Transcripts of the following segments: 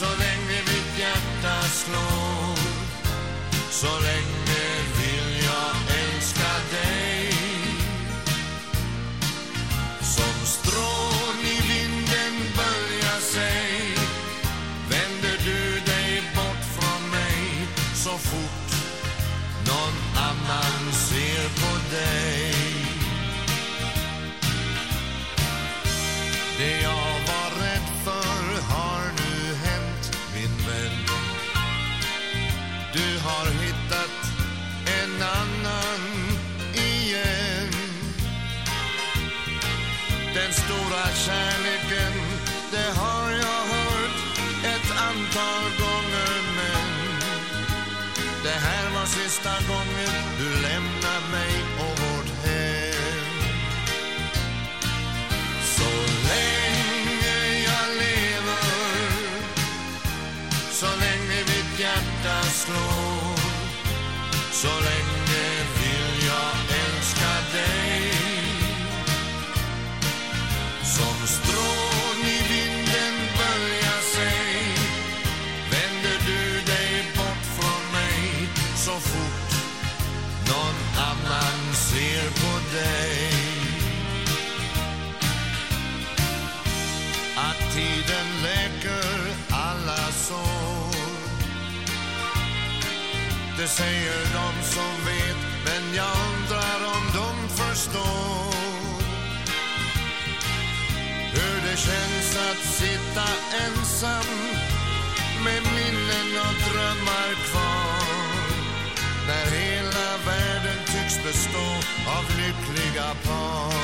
så länge mitt hjärta slår. Så länge vill jag älska dig. Som strån i vinden böljar sig. Vänder du dig bort från mig så fort Den stora kärleken, det har jag hört ett antal gånger men Det här var sista gången du lämnar mig och vårt hem. Så länge jag lever Så länge mitt hjärta slår Så länge tiden läker alla sår. Det säger de som vet Men jag undrar om de förstår. Hur det känns att sitta ensam Med minnen och drömmar kvar. När hela världen tycks bestå av lyckliga par.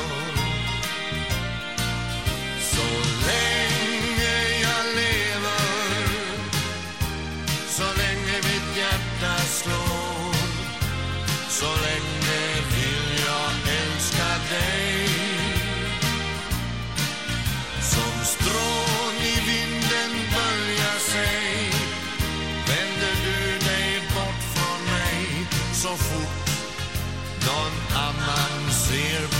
så fort. Någon annan ser